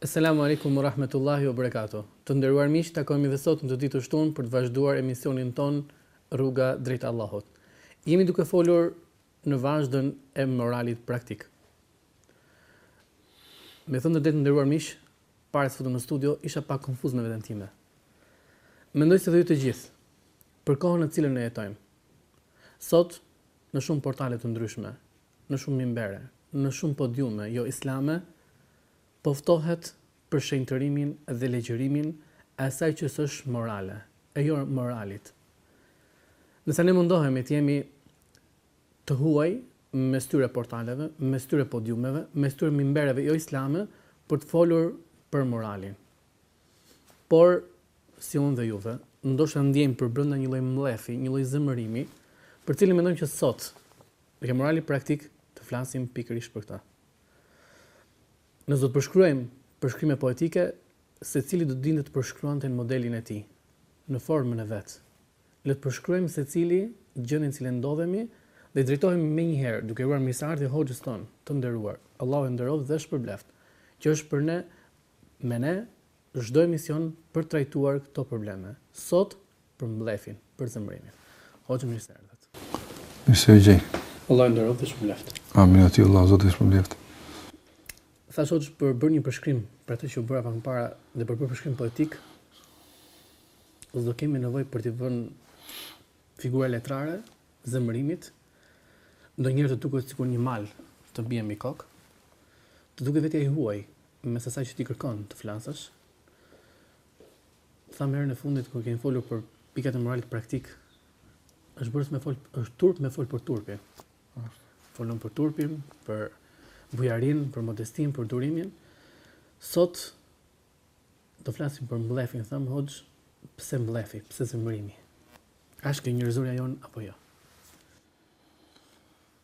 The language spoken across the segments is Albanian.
Eselamu alejkum ue rahmetullahi ue berekatuhu. Të nderuar miq, takohemi dhe sot në këtë ditë të shtunë për të vazhduar emisionin tonë Rruga drejt Allahut. Jemi duke folur në vazhdën e moralit praktik. Me thënë të drejtën, të nderuar miq, para se të futem në studio, isha pak konfuz me veten time. Mendoj se dhe ju të gjithë për kohën në cilën ne jetojmë. Sot në shumë portale të ndryshme, në shumë minbere, në shumë podiume jo islame, po ftohet për shenjtërimin dhe legjitimimin e asaj që s'është morale, e jo moralit. Ndërsa ne mundohemi të jemi të huaj mes këtyre portaleve, mes këtyre podiumeve, mes këtyre minbereve jo islame për të folur për moralin. Por, si unë dhe juve, ndoshta ndjejmë përbrenda një lloj mllefi, një lloj zemërimi, për të cilin mendojmë që sot Edhe te morali praktik të flasim pikërisht për këtë. Nëse do të përshkruajmë përshkrime poetike, secili do të dinte të përshkruante në modelin e tij, në formën e vet. Le të përshkruajmë secili gjendjen në të cilën ndodhemi dhe i drejtohemi menjëherë duke uruar mirëseardhje hoxhës tonë të nderuar, Allahu e nderoftë dhe shpërbleftë, që është për ne, me ne Çdo emision për të trajtuar këto probleme. Sot për mllefin, për zemërimin. Hoxhë mirë se erdhët. Mirë se u gjej. Allah ju nderoftë dhe shpërbleftë. Amin edhe ty Allahu, Zoti ju shpërbleftë. Thashë hoxhë për të bërë një përshkrim për atë që u bëra pak më para dhe për të bërë përshkrim poetik. Do të kemi nevojë për të vënë figura letrare zemërimit ndonjëherë të duket sikur një mal të bie mbi kokë të duket vetja i huaj Mes asaj që ti kërkon të flasësh, thamë herën e fundit kur kemi folur për pikat e moralit praktik, është bërë me fol, është turp me fol për turpin. Është. Folon për turpin, për bujarinë, për modestinë, për durimin. Sot do flasim për mllefin, thamë hoxhë, pse mllefi, pse zemërimi? A është kjo njerëzore e jonë apo jo?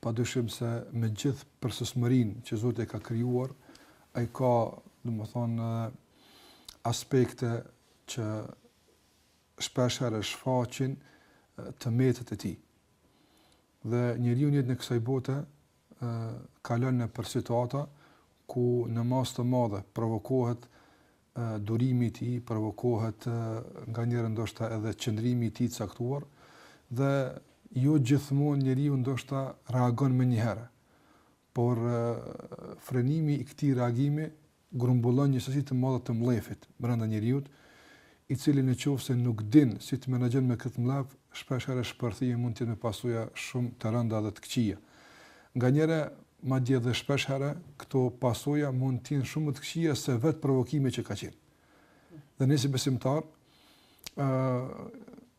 padyshim se me gjithë përsosmërinë që Zoti e ka krijuar, ai ka, domethënë, aspekte që shpesh herë shfaqin të metat e tij. Dhe njeriu në jetën e kësaj bote ë kalon nëpër situata ku në masë të madhe provokohet durimi i tij, provokohet nganjëherë ndoshta edhe qëndrimi i tij i caktuar dhe jo gjithmonë njeriu ndoshta reagon menjëherë. Por frenimi i këtij reagimi grumbullon një sasi të madhe të mllefit brenda njeriut, i cili në qoftë se nuk din si të menaxhojë me këtë mllef, shpesh herë shpërthimi mund të jetë me pasoja shumë të rënda dhe të këqija. Nganjëherë, madje dhe shpeshherë, këto pasoja mund të jenë shumë më të këqija se vetë provokimi që ka qenë. Dhe ne si besimtarë, ë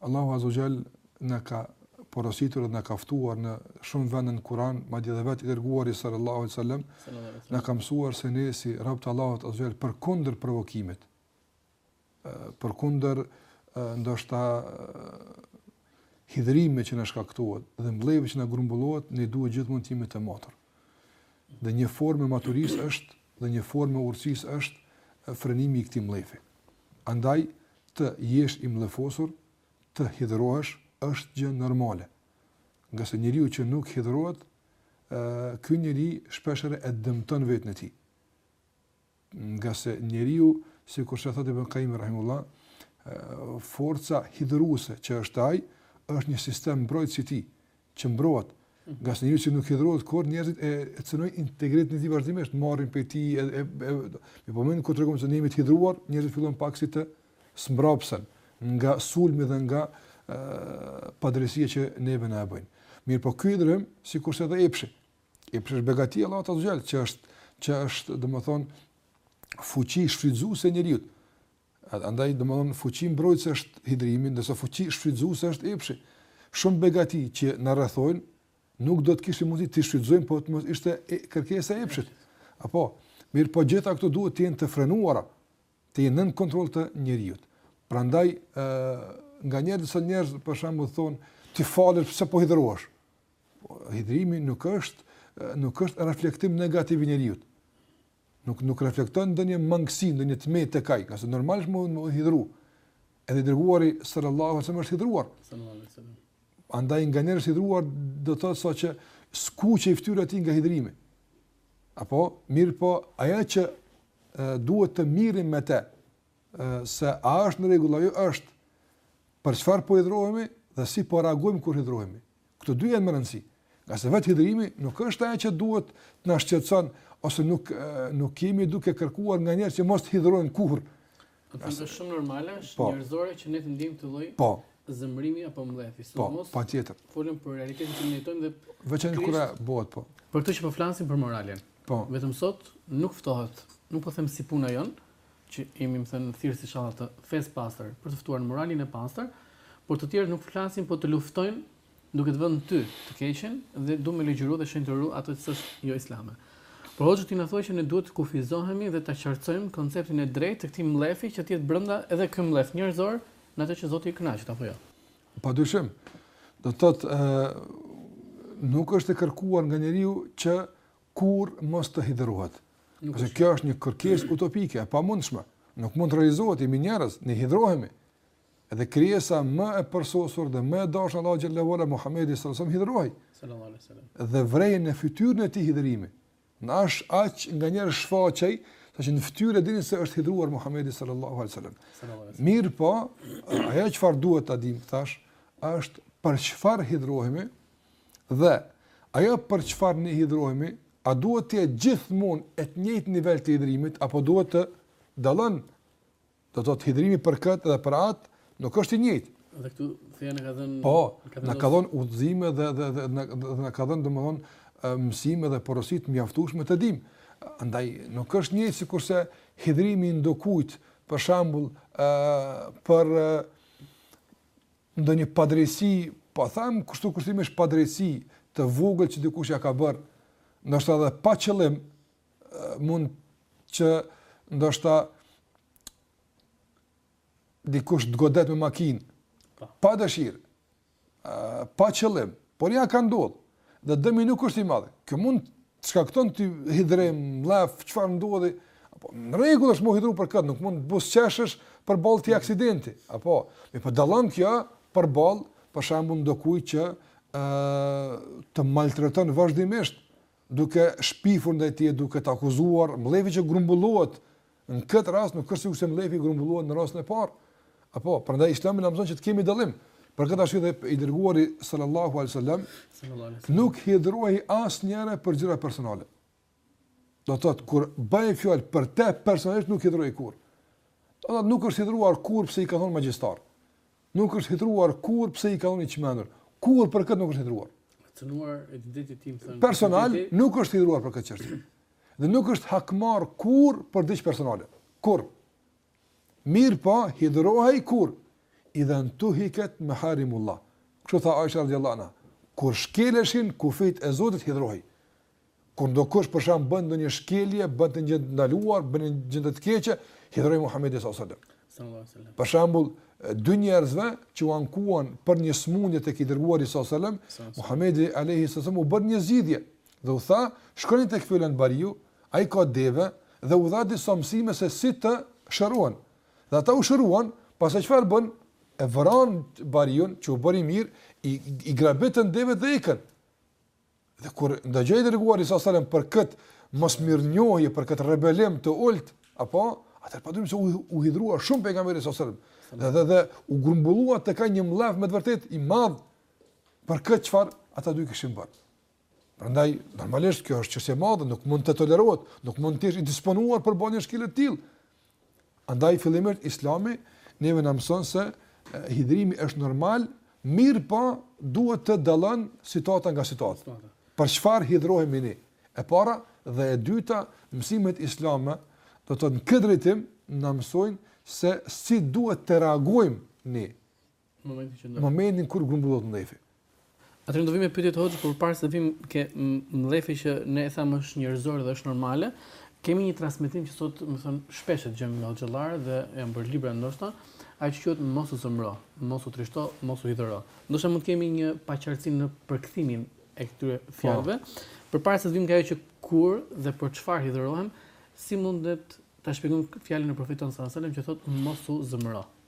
Allahu Azza wa Jall na ka porositur dhe na ka ftuar në shumë vende në Kur'an, madje edhe vetë i dërguari sallallahu alaihi wasallam na ka mësuar se ne si robtë e Allahut Azza wa Jall përkundër provokimit përkundër ndoshta hidhërimit që na shkaktohet dhe mllefit që na grumbullohet, ne duhet gjithmonë t'jemi të matur. Dhe një formë e maturisë është dhe një formë e urtësisë është frenimi i këtij mllefi. Andaj të jesh i mllefosur, të hidhërohesh, është gjë normale. Ngase njeriu që nuk hidhërohet, ky njeri shpeshherë e dëmëton veten e tij. Ngase njeriu, sikurse thotë Ibn Qayim rahimullah, forca hidhëruese që është te ai, është një sistem mbrojtës i tij, që mbrohet. Mhm. Ngase njeriu që nuk hidhërohet kur njerëzit e, e cënojnë integritetin e tij vazhdimisht, marrin prej tij e, e, e, e po momentin kur tregojmë se ne jemi të hidhëruar, njerëzit fillojnë pak si të zmbrapsen nga sulmi dhe nga padrejtësia që neve na e bëjnë. Mirëpo ky hidhërim, sikurse edhe epshi, Epshi është begati e Allahut Azza wa Jall, që është, që është, domethënë, fuqi shfrytëzuese e njeriut. Andaj, domethënë, fuqi mbrojtëse është hidhërimi, ndërsa fuqi shfrytëzuese është epshi. Shumë begati që na rrethojnë, nuk do të kishim mundësi t'i shfrytëzojmë, po të mos ishte e, kërkesa e epshit. Apo, mirëpo të gjitha këto duhet të jenë të frenuara, të jenë nën kontroll të njeriut. Prandaj, nganjëherë disa njerëz, për shembull, thonë, ti falesh, pse po hidhërohesh? Hidhërimi nuk është nuk është reflektim negativ i njeriut. Nuk nuk reflekton ndonjë mangësi, ndonjë të metë te ai, ngase normalisht mund të hidhërohet. Edhe i dërguari sallallahu alaihi wasallam është hidhëruar. Sallallahu alaihi wasallam. Andaj nganjëherë është hidhëruar do të thotë saqë skuqej fytyra e tij nga hidhërimi. Apo mirëpo ajo që e, duhet të merremi me të, se a është në rregull a jo është, për çfarë po hidhërohemi dhe si po reagojmë kur hidhërohemi. Këto dy janë me rëndësi. Ngase vetë hidhërimi nuk është ajo që duhet të na shqetëson, ose nuk, nuk jemi duke kërkuar nga njerëzit që mos të hidhërohen kurrë. Është shumë normale është po, njerëzore që ne të ndiejmë këtë lloj po, zemërimi apo mllefi. Sidomos, patjetër. Folim për realitetin që ne jetojmë dhe... Veçan kur bëhet, po. Për këtë që po flasim për moralin. Po. Vetëm sot nuk ftohet, nuk po them si puna jonë, që jemi domethënë thirrës inshallah të fesë së pastër për të ftuar në moralin e pastër, por të tjerët nuk flasin, po të luftojnë duke të vënë ty të keqen dhe duan me ligjëru dhe shenjtëru atë që është jo islame. Por hoxhë ti na thua që ne duhet të kufizohemi dhe ta qartësojmë konceptin e drejtë të këtij mllefi që të jetë brenda edhe ky mllef njerëzor në atë që Zoti i kënaqet apo jo. Pa dyshim. Do të thotë ë nuk është e kërkuar nga njeriu që kurrë mos të hidhërohet. Se kjo është një kërkesë utopike e pamundshme, nuk mund të realizohet, jemi njerëz, ne hidhrohemi. Edhe krijesa më e përsosur dhe më e dashur Allahu xhallahu ala Muhamedi sallallahu alaihi wasallam hidhrohej. Sallallahu alaihi wasallam. Dhe vërehej në fytyrën e tij hidhrimi. Domethënë aq nganjëherë shfaqej, sa që në fytyrë e dinin se është hidhruar Muhamedi sallallahu alaihi wasallam. Mirëpo, ajo çfarë duhet ta dimë tash është për çfarë hidhrohemi, Dhe, ajo për çfarë ne hidhrohemi, a duhet të jetë gjithmonë i njëjti nivel i hidhrimit, apo duhet të dallon, do të thotë hidhrimi për këtë dhe për atë, nuk është i njëjtë. Dhe këtu feja na ka dhënë... Po, na ka dhënë udhëzime dhe, dhe, dhe, dhe, dhe, dhe na ka dhënë, domethënë, mësime dhe porosi të mjaftueshme të dim. Andaj, nuk është njëjtë sikurse hidhrimi i ndokujt, për shembull, për ndonjë padrejtësi, po them kështu kushtimisht padrejtësi të vogël që dikush ia ka bërë, ndoshta edhe pa qëllim, mund që ndoshta dikush të godet me makinë, po. pa dëshirë, pa qëllim, por ja ka ndodhë, Dhe dëmi nuk është i madh. Kjo mund të shkakton ty hidhrim, mllef, çfarë ndodhi? Po në rregull është me u hidhru për këtë, nuk mund të buzëqeshësh përballë atij aksidenti. Apo, mirëpo dallon kjo përballë, për shembull ndokujt që ë të maltreton vazhdimisht duke shpifur ndaj teje, duke të akuzuar, mllefi që grumbullohet Në këtë rast nuk është sikurse mllefi që grumbullohet në rastin e parë. Apo, prandaj Islami na mëson që të kemi dallim. Për këtë arsye dhe i dërguari sallallahu alaihi wasallam nuk hidhrohej asnjëherë për gjëra personale. Do të thotë kur bëhej fjalë për të personalisht nuk hidhrohej kurrë. Do të thotë nuk është hidhruar kurrë pse i kanë thonë magjistar. Nuk është hidhruar kurrë pse i kanë thonë i çmendur. Kurrë për këtë nuk është hidhruar. Cenuar identitetin domethënë. Personal nuk është hidhruar për këtë çështje. Dhe nuk është hakmarrë kurrë për diç personale. Kurrë. Mirëpo, po, hidhrohej kur? Idhen tuhiket meharimullah. Kështu tha Aisha radiallahu anha. Kur shkeleshin kufijtë e Zotit hidhrohej. Kur ndokush për shembull bënte ndonjë shkelje, bënte një të ndaluar, bënte një gjë të keqe, hidhrohej Muhammedi s.a.s. Për shembull, dy njerëzve që u ankuan për një sëmundje tek i dërguari s.a.s. Muhammedi a.s. u bëri një zgjidhje. Dhe u tha, Shkoni tek filan bariu, ai ka deve, dhe u dha disa mësime se si të shërohen. Dhe ata u shëruan, pastaj çfarë bënë? E vranë bariun që u bëri mirë, i i grabitën devet dhe ikën. Dhe kur ndëgjoi i dërguari sa selam për kët mosmirënjohje, për kët rebelim të ult, apo atëherë pa dyshim se u, u hidhrua shumë pejgamberi sa selam. Dhe, dhe dhe u grumbullua tek ai një mllef me të vërtet i madh për kët çfarë ata dy kishin bërë. Prandaj normalisht kjo është çështje e madhe, nuk mund të tolerohet, nuk mund të jesh i disponuar për një shkelje të tillë. Andaj fillimisht Islami neve na mëson se hidrimi është normal, mirëpo duhet të dallon situata nga situata. Për çfarë hidrohemi ne? E para dhe e dyta, mësimet islame në këtë drejtim na mësojnë se si duhet të reagojmë ne Në momentin kur grumbullohet mllefi. Atëherë do vim me pyetje të hoxhës, por para se të vim ke mllefi që ne e thamë që është njerëzor dhe është normale. Kemi një transmetim që sot, domethënë, shpesh e dëgjojmë nga hoxhallarë dhe janë bërë libra ndoshta, ai që quhet mos u zëmro, mos u trishto, mos u hidhëro. Ndoshta mund të kemi një paqartësi në përkthimin e këtyre po. fjalëve. Përpara se të vim ka ajo që kur dhe për çfarë hidhërohem, si mundet ta shpjegojmë fjalën e profetit sallallahu alajhi wasallam që thotë mos u zëmro.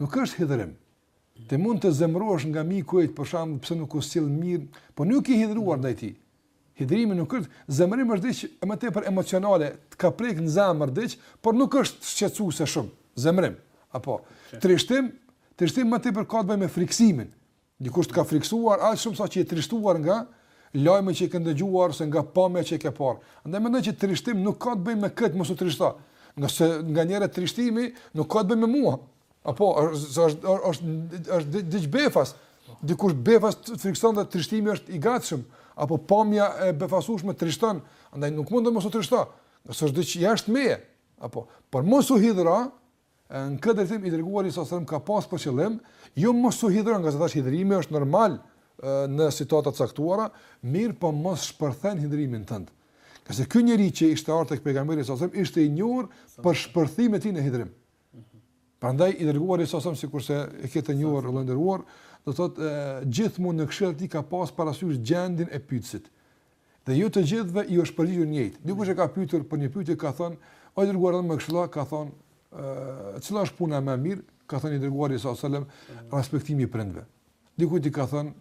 Nuk është hidhërim. Ti mund të zemërohesh nga miku yt, për shembull, pse nuk u sill mirë, po nuk je i hidhëruar ndaj tij. Hidhërimi nuk është, zemërim është diç më tepër emocionale, të ka prek në zemër diç, por nuk është shqetësuese shumë. Zemërim, apo trishtim, trishtim më tepër ka të bëjë me frikësimin, Dikush të ka frikësuar aq shumë sa që je trishtuar nga lajmi që ke ndëgjuar ose nga pamja që ke parë. Andaj mendoj që trishtim nuk ka të bëjë me këtë, mos u trishto. Ngase nganjëherë trishtimi nuk ka të bëjë me mua. Apo është është është është diç befas. Dikush befas frikson dhe trishtimi është i gatshëm, apo pamja e befasueshme trishton, andaj nuk mund të mos u trishto. Nëse është diç jashtë meje, apo por mos u hidhro, Në këtë drejtim i dërguari sa selam ka pas për qëllim, jo mos u hidhëro, ngase tash hidhërimi është normal në situata të caktuara, mirëpo mos shpërthe hidhërimin tënd. Ngase ky njeri që ishte ardhur tek pejgamberi sa selam ishte i njohur për shpërthimin e tij në hidhërim. Prandaj i dërguari sa selam sikurse e ke të njohur vëlla i nderuar, do thotë gjithmonë në këshillat e tij ka pas parasysh gjendjen e pyetësit. Dhe jo të gjithëve ju është përgjigjur njëjtë. Dikush e ka pyetur për një pyetje ka thënë, o i dërguar i Allahut më këshillo, ka thënë, e cila është puna më e mirë? Ka thënë i dërguari sa selam, respektimi i prindve. Dikujt i ka thënë,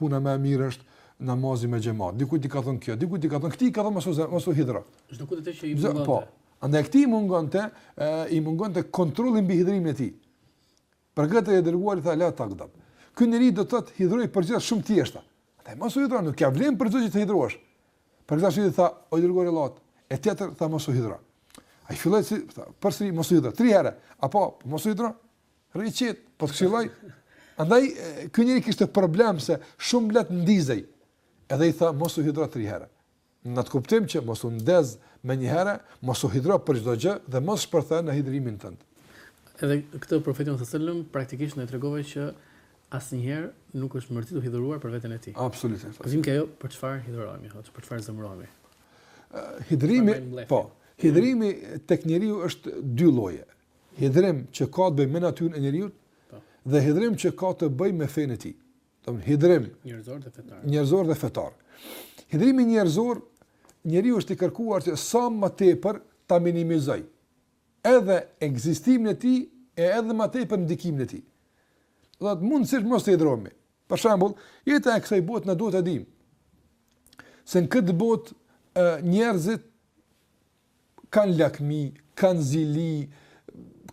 puna më e mirë është namazi me xhamat. Dikujt i ka thënë kjo, dikujt i ka thënë, këtij i ka thënë mos mos u hidhro. Çdokujt atë që i mungon. Po. Andaj këtij mungonte, i mungonte kontrolli mbi hidhrimin e tij. Për këtë i dërguari tha la taghdab. Ky njeri do të thotë hidhroi për gjëra shumë të thjeshta. Atë mos u hidhro, nuk ka vlen për çdo gjë të hidhrohesh. Për këtë arsye tha o dërguari i Allahut, e tjetër, tha mos u hidhro. Ai filloi si, tha, përsëri mos u hidhro, tri herë. Apo mos u hidhro? Rri qetë, po të këshilloj. Andaj ky njeri kishte problem se shumë lehtë ndizej. Edhe i tha mos u hidhro tri herë. Në atë kuptim që mos u ndez menjëherë, mos u hidhro për çdo gjë dhe mos shpërthe në hidhrimin tënd. Edhe këtë Profeti sallallahu alejhi ve sellem praktikisht na e tregoi që asnjëherë nuk është mërzitur dhe hidhëruar për veten e tij. Absolutisht. Vijmë te ajo për çfarë hidhërohemi, thotë, për çfarë zemërohemi. Hidhrimi, po, hidhrimi tek njeriu është dy lloje. Hidhrim që ka të bëjë me natyrën e njeriut po. dhe hidhrim që ka të bëjë me fenë e tij. domethënë hidhrim njerëzor dhe fetar. Njerëzor dhe fetar. Hidhrimi njerëzor njeriu është i kërkuar që sa më tepër ta minimizojë edhe ekzistimin e tij e edhe më tepër ndikimin e tij. Domethënë mundësisht mos të hidhrohemi. Për shembull, jeta e kësaj bote na duhet të dimë se në këtë botë njerëzit kanë lakmi, kanë zili,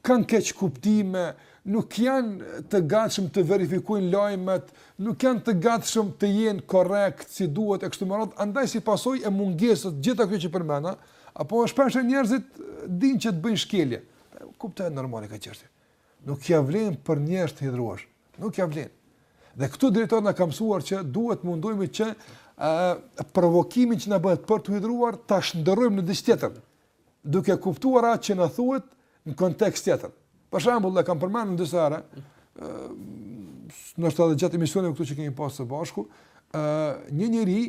kanë keqkuptime, nuk janë të gatshëm të verifikojnë lajmet, nuk janë të gatshëm të jenë korrekt si duhet e kështu me radhë, andaj si pasojë e mungesës së gjitha këto që përmenda, apo shpeshherë njerëzit dinë që të bëjnë shkelje. Kuptoje normale këtë çështje. Nuk ia vlen për njerëz të hidhrohesh. Nuk ja vlen. Dhe këtu dijetarët na kanë mësuar që duhet të mundohemi që ë uh, provokimin që na bëhet për t'u hidhruar ta shndërrojmë në diç tjetër, duke kuptuar atë që na thuhet në kontekst tjetër. Për shembull, e kam përmendur disa herë, ë uh, ndoshta edhe gjatë emisioneve këtu që kemi pasur së bashku, ë uh, një njeri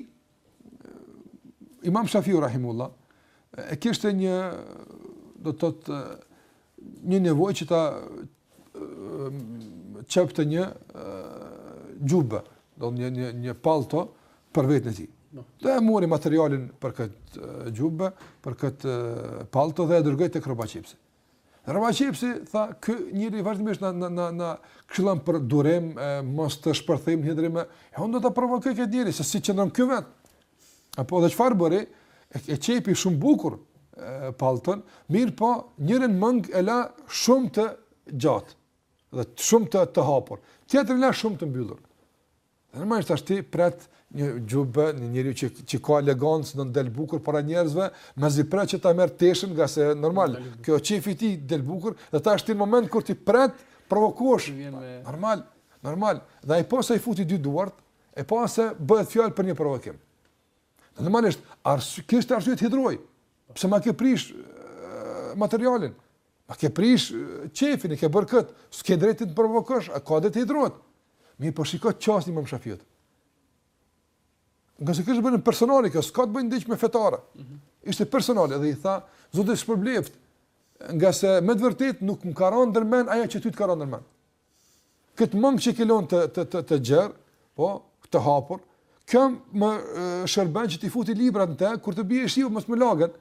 Imam Shafiu rahimehullah e kishte një do të thotë një nevojë që ta qepte një xhubë, do një një një pallto për veten e tij. Dhe e mori materialin për këtë xhubë, për këtë pallto dhe e dërgoi tek rrobaqepësi. Rrobaqepësi tha, ky njeri vazhdimisht na na na na këshillon për durim, e, mos të shpërthejmë në hidhrime. E unë do ta provokoj këtë njeri se si qëndron ky vetë. Apo dhe çfarë bëri? E, e qepi shumë bukur pallton, mirëpo njërën mëngë e la shumë të gjatë dhe shumë të të hapur. Tjetrën e la shumë të mbyllur. Normalisht tash ti pret një xhubë, një njeri që që ka elegancë, do të dalë bukur para njerëzve, mezi pret që ta marrë teshën, ngase normal, ke qejf ti dal bukur, dhe tash ti në moment kur ti pret, provokosh. Normal, normal. Dhe ai posa i futi dy duart, e pa se bëhet fjalë për një provokim. Normalisht, arsy, kishte arsye të hidhrohej, pse ma ke prish materialin, Ma ke prish qefin, e ke bërë këtë, s'ke drejtë të provokosh, ai ka dhe të hidhërohet. Mirëpo shiko qasjen e imam Shafiut. Ngase kjo është bërë personale, kjo s'ka të bëjë diç me fetare. Mm -hmm. Ishte personale, dhe i tha, Zoti të shpërbleftë, ngase me të vërtetë nuk më ka ranë ndër mend, ajo që ty të ka ranë ndër mend. Këtë mangë që ke lënë të, të, të, të gjerë, po, të hapur, kjo më shërben që t'i futi librat në te, kur të bie shiu, mos më lagen,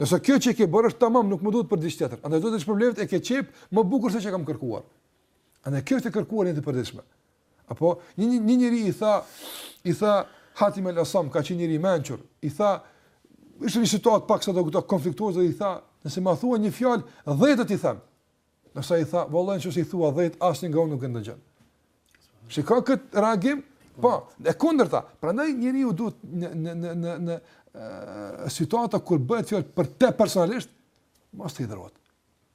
Ndërsa kjo që ke bërë është tamam, nuk më duhet për diçka tjetër. Andaj Zoti të shpërbleftë, e ke qep më bukur se çka kam kërkuar. Andaj kjo është e kërkuar në të përditshme. Apo një një, një njeri i tha i tha Hatim el Asam ka qenë njeri i mençur, i tha, ishte një situatë paksa konfliktuoze dhe i tha, nëse më thua një fjalë, 10 do t'i them. Ndërsa i tha, vëlla nëse i thua dhjetë, asnjë nga unë nuk e ndëgjon. Shiko këtë reagim, po, e kundërta. Prandaj njeriu duhet në, në, në, në, në e, situata kur bëhet fjalë për te personalisht, mos të hidhërohet.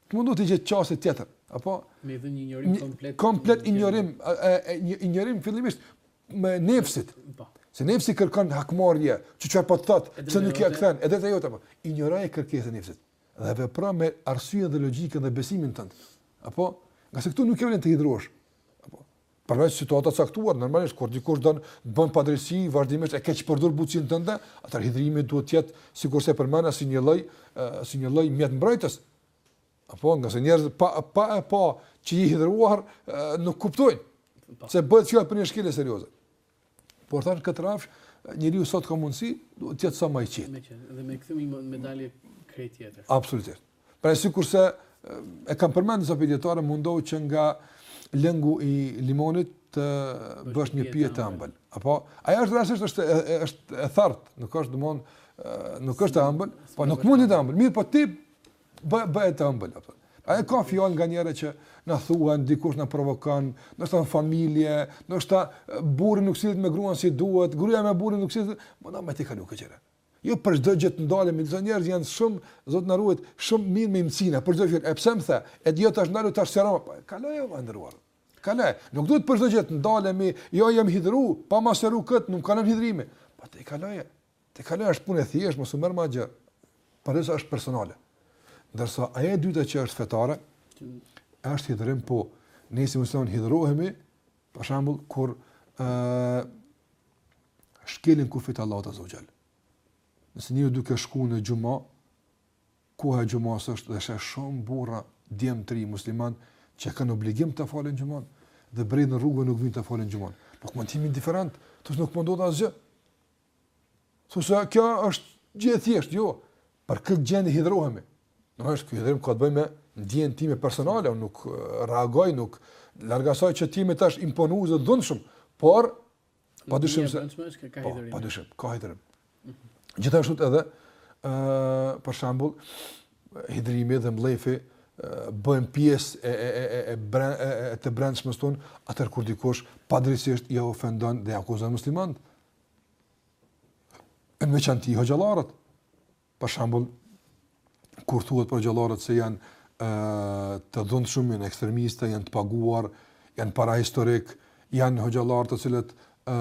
Të mundohet të gjejë qasje tjetër. Apo, me dhe një injorim komplet. Komplet injorim, e, e, një, injorim fillimisht i nefsit. Po. Se nefsi kërkon hakmarrje, çka po të thotë, pse nuk ia kthen, edhe të jote, po. Injoroje kërkesën e nefsit. Dhe vepro me arsyen dhe logjikën dhe besimin tënd. Apo, ngase këtu nuk ia vlen të hidhërohesh. Apo, përveç situata të caktuara, normalisht, kur dikush don të bën padrejtësi, vazhdimisht e keqpërdor butësinë tënde, atëherë hidhërimi duhet të jetë, sikurse përmenda, si një lloj, si një lloj mjeti mbrojtës. Apo, ngase njerëz, pa, pa, pa, pa, qenë i hidhëruar, nuk kuptojnë. Po. Se bëhet fjalë për një shkelje serioze. Por thashë, në këtë rrafsh, njeriu sa të ka mundësi, duhet të jetë sa më i qetë. Me qenë, dhe me këtë një medalje krejt tjetër. Absolutisht. Pra sikurse e kanë përmendur disa dijetarë, mundohu që nga lëngu i limonit të bësh një pije të ambël. Apo, ajo është realisht është, është e thartë, nuk është domethënë, nuk është e ambël, po nuk mundi të ambël. Mirëpo ti Bë, bëje të ëmbël apo. A e, ka fjalë nganjëherë që na thuhen, dikush na provokon, ndoshta në familje, ndoshta burri nuk sillet me gruan si duhet, gruaja me burrin nuk sillet, mund të tejkalohen këto gjëra. Jo për çdo gjë të ndalemi, disa njerëz janë shumë, Zoti na ruajt, shumë merren me imcina, për çdo gjë. E pse më the? E di jo tash ndalu ta sqarojmë, po kaloje o i nderuar. Kaloje, nuk duhet për çdo gjë të ndalemi, jo jam hidhru, pa ma sqaru kët, nuk kalon hidhërimi. Po tejkaloje. Tejkaloje, është punë e thjeshtë, mos u merr me gjë. Por ajo është personale. Ndërsa ajo e dyta që është fetare, është hidhërim po. Ne si musliman hidhërohemi, për shembull, kur ë uh, shkelen kufijtë e Allahut azze ve xhel. Nëse je duke shku në xhuma, koha e xhumasë është dhe sheh shumë burra djem të ri musliman që kanë obligim të falin xhumanë dhe rrinë në rrugë, nuk vinë të falin xhumanë. Nuk mund të jemi indiferent, të nuk mund të ndodhë asgjë. Thotë se kjo është gjë e thjeshtë, jo. Për këtë gjë ne hidhrohemi. Do të thotë ky hidhrim ka të bëjë me ndjenjën time personale, unë nuk reagoj, nuk largasoj që ti me qenë tash imponues dhe i dhunshëm, por pa dyshim se ka po, hidhrim. Pa dyshim, ka hidhrim. Gjithashtu edhe ë për shembull hidhrimi dhe mllefi bëhen pjesë e e e e e bren, e, e të brendshmës tonë, atëherë kur dikush padrejtisht i ofendon dhe akuzon muslimanët, E në veçanti hoxhallarët, për shambull, kur thuhet për hoxhallarët se janë e, të dhunshëm, janë ekstremista, janë të paguar, janë parahistorikë, janë hoxhallarë të cilët e,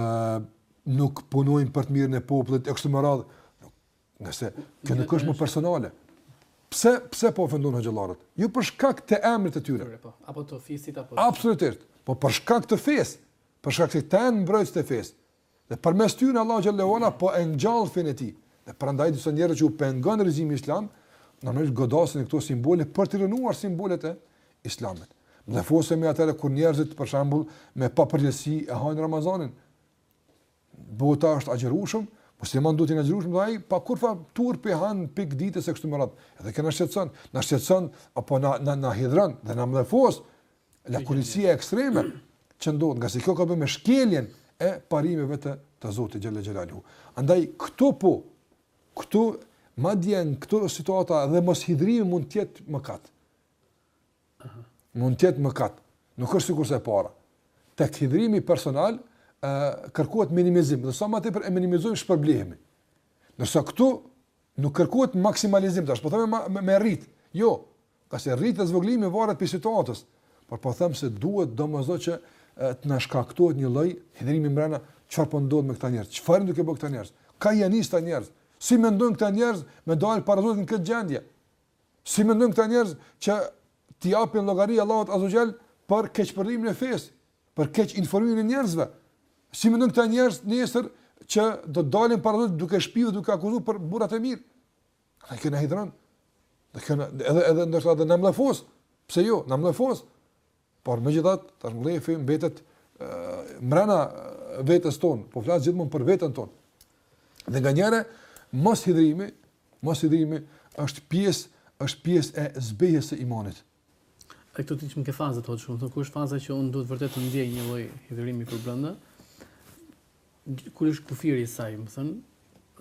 nuk punojnë për të mirën e popullit, e kështu me radhë, ngase, kjo nuk është më personale, Pse pse po ofendon hoxhallarët? Jo për shkak të emrit të tyre. Po, apo të fisit apo. Absolutisht. Po për shkak të fesë. për shkak se këta janë mbrojtësit e fesë dhe përmes tyre Allahu xhelle ue ala po e ngjall fenë e tij. Dhe prandaj disa njerëz që u pengon rrezatimi islam, normalisht godasin këto simbole për të rënuar simbolet e islamit. Mllefosemi atëherë kur njerëzit, për shembull, me papërgjegjësi e hanë Ramazanin. Bota është agjerushëm, muslimanët duhet të jenë agjerushëm, dhe ai pa kurrfarë turpi han në pikë të ditës e kështu me radhë. Edhe kjo na shqetëson, na shqetëson, apo na, na, na hidhron, dhe na mllefos, Lakuriqësia ekstreme që ndodh, ngase kjo ka të bëjë me shkeljen e parimeve të të Zotit xhelle xhelaluhu. Andaj këtu po këtu madje në këto situata edhe moshidhrimi mund të jetë mëkat. Mund të jetë mëkat. Nuk është sikurse e para. Tek hidhrimi personal ë kërkohet minimizim, dhe sa më tepër e minimizojmë shpërblehemi. Ndërsa këtu nuk kërkohet maksimalizim, s'po them me, me, me rrit. Jo, Ngase rritja e zvogëlimi varet prej situatës, por po them se duhet domosdo që të na shkaktohet një lloj hidhërimi mbrenda, çfarë po ndodh me këta njerëz? Çfarë janë duke bë këta njerëz? Ka janë nis këta njerëz? Si mendojnë këta njerëz me dal para Zotit në këtë gjendje? Si mendojnë këta njerëz që t'i japin llogari Allahut Azze ue Xhel për keqpërdorimin e fesë, për keqinformimin e njerëzve? Si mendojnë këta njerëz nesër që do të dalin para Zotit duke shpifë, duke akuzuar për burrat e mirë? E kjo na hidhron, e kjo na, edhe, edhe ndoshta edhe na mllefos, pse jo, na mllefos, por megjithatë, tash mllefi mbetet uh, mrena vetes tonë, po flas gjithmonë për veten tonë. Dhe nganjëherë, moshidhrimi, moshidhrimi është pjesë është pjesë e zbehjes së imanit. A këto ti që më ke fazat, hoxhë, me thënë, ku është faza që unë duhet vërtet të ndjej një lloj hidhrimi përbrenda, kur është kufiri i saj, me thënë,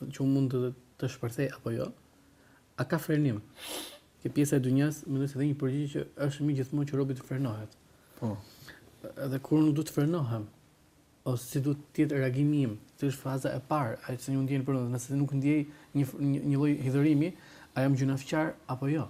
që unë mund të, të shpërthej apo jo, a ka frenim? Kjo pjesa e dynjas, më dhe se dhe një përgjigje që është mirë gjithmonë që robi të frenohet. Po. Edhe kur unë duhet të frenohem, ose si duhet të jetë reagimi im, kjo është faza e parë, ajo që unë ndjej për nëse nuk ndjej një, një, një lloj hidhrimi, a jam gjynahqar apo jo?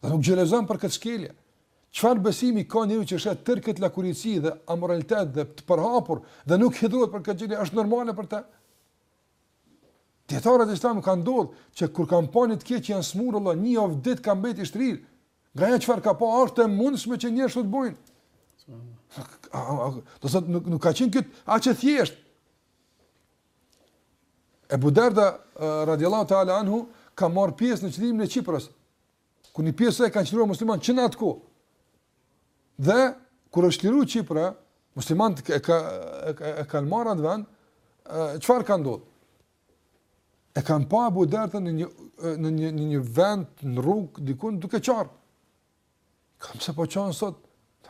Dhe nuk xhelozon për këtë shkelje. Çfarë besimi ka njeriu që sheh tërë këtë lakuriqësi dhe amoralitet dhe të përhapur dhe nuk hidhrohet për këtë gjë, është normale për të. Dijetarët islamë ka ndodhë që kur kanë pa një të keqe janë smurë vallah, një javë ditë ka mbet i shtrirë. Nga ajo çfarë ka pa, është e mundshme që njerëzit ta bojnë. Do të thotë nuk, nuk ka qenë kjo aq e thjeshtë. Ebu Darda, radiallahu ta'ala anhu, ka marrë pjesë në çlirimin e Qipros, ku një pjesë e kanë çliruar muslimanët që në atë kohë. Dhe kur është çliru Qipra, muslimanët e ka e, e, e kanë marrë atë vend, çfarë ka ndodhur? E kanë pa Ebu Derdan në një në një në një vend në rrugë diku duke qarë. Thanë pse po qan sot,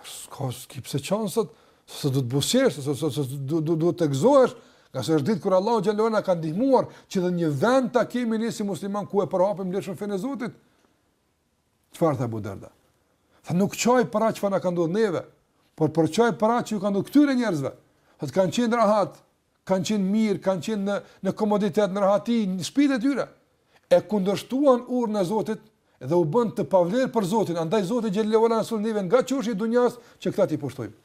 s'ka s'ki pse qan sot, se sot duhet buzëqesh, se sot du, du, duhet të gëzohesh, ngase është ditë kur Allahu xhele na ka ndihmuar që dhe një vend të kemi ne si muslimanë ku e përhapim në të fenë e Zotit. Çfarë tha Ebu Derda? Tha nuk qaj për atë çfarë na ka ndodhë neve, por po qaj për atë që ju ka ndodhë këtyre njerëzve. Tha ata kanë qenë rahat, kanë qenë mirë, kanë qenë në, në komoditet, në rahati, në shpit e tyre, e kundërshtuan urdhrin e Zotit dhe u bënë të pavlerë për Zotin, andaj Zoti xhele ue ala na solli neve nga qoshi i dunjas që këta t'i pushtojmë.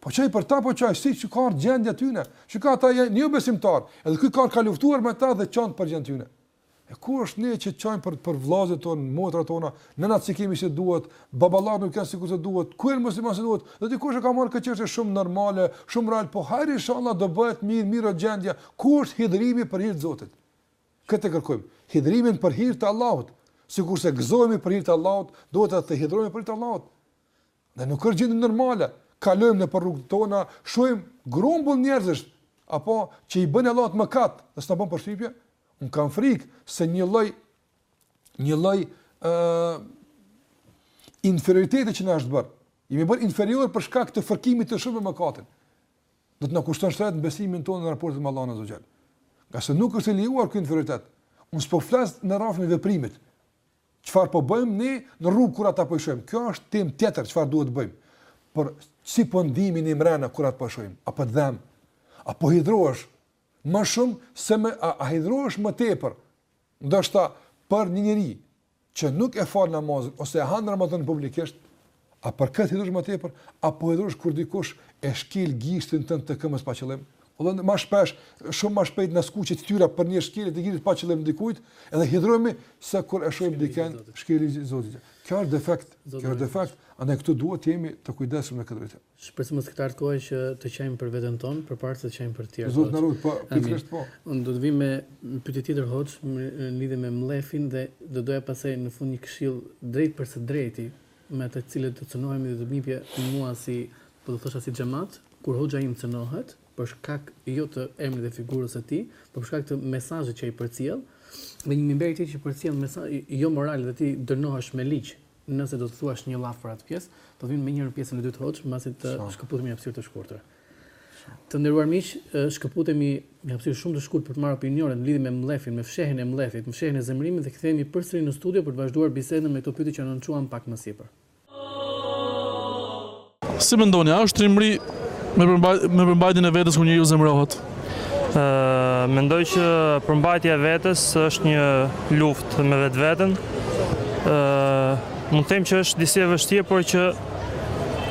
Po qaj për ta, po qaj, si shkoi gjendja e tyne, shiko ata janë jobesimtarë, edhe ky ka ka luftuar me ta dhe qante për gjendjen e tyne. E kur është ne që qajmë për për vëllezërit tanë, motrat tona, nënat s'i kemi si duhet, baballarët nuk janë sikur të duhet, nuk janë muslimanë si duhet? Do dikush e ka marrë këtë çështje shumë normale, shumë real, po hajr inshallah do bëhet mirë, mirë gjendja. Ku është hidhrimi për hir të Zotit? Këtë e kërkojmë. Hidhrimin për hir të Allahut. Sikurse gëzohemi për hir të Allahut, duhet të hidhrohemi për hir të Allahut. Ne nuk është gjendje normale. Kalojmë nëpër rrugët tona, shohim grumbull njerëzish, apo që i bëjnë Allahut mëkat, dhe s'na bën përshtypje? Un kam frikë se një lloj një lloj ë uh, inferioriteti që na është bërë. Jemi bërë inferior për shkak të fërkimit të shumë me mëkatin. Do të na kushton shtrenjtë në besimin tonë në raportin me Allahun azze ue xhel. Ngase nuk është e lejuar ky inferioritet. Unë s'po flas në rrafshin e veprimit. Çfarë po bëjmë ne në rrugë kur ata po i shohim? Kjo është temë tjetër çfarë duhet të bëjmë. Por si po ndihemi ne mrena kur ata po shohim? A po t'dhem? A po hidhrohesh më shumë se më a, a hidhrohesh më tepër? Ndoshta për një njeri që nuk e fal namazin ose e han Ramazan publikisht, A për këtë hidhrohesh më tepër, a po hidhrohesh kur dikush e shkel gishtin tënd të këmbës pa qëllim? Dhe më shpesh, shumë më shpejt na skuqet fytyra për një shkelje të gishtit pa qëllim dikujt, edhe hidhrohemi se kur e shohim dikën shkelje të Zotit. Kjo është defekt, kjo është defekt, andaj këtu duhet të jemi të kujdesshëm në këtë drejtim. Shpresoj të mos ketë ardh kohë që të qajmë për veten tonë, përpara se të qajmë për të tjerë. Zot na ruj, po pikërisht po. Unë do të vi me një pyetje tjetër hoxhë në lidhje me mllefin dhe do doja pasaj në fund një këshillë drejtpërsëdrejti, me të cilët do të cënohemi dhe do të mbroje mua si, po do thosha si xhamat, kur hoxha im cënohet, për shkak jo të emrit dhe figurës së tij, por për shkak të mesazhit që ai përcjell, dhe një mimber i tij që përcjell mesazh jo moral dhe ti dënohesh me ligj nëse do të thuash një llaf për atë pjesë, do të vijmë menjëherë në pjesën e dytë hoxhë, mbasi të shkëputemi një hapësirë të shkurtër. Të nderuar miq, shkëputemi një hapësirë shumë të shkurtër për të marrë opinione në lidhje me mllefin, me fshehjen e mllefit, fshehjen e zemërimit dhe kthehemi përsëri në studio për të vazhduar bisedën me këto pyetje që anoncuam pak më sipër. Si mendoni, a është trimëri me përmbajtjen e vetes kur njeriu zemërohet? Mendoj që përmbajtja e vetes është një luftë me vetveten. Mund të them që është disi e vështirë, por që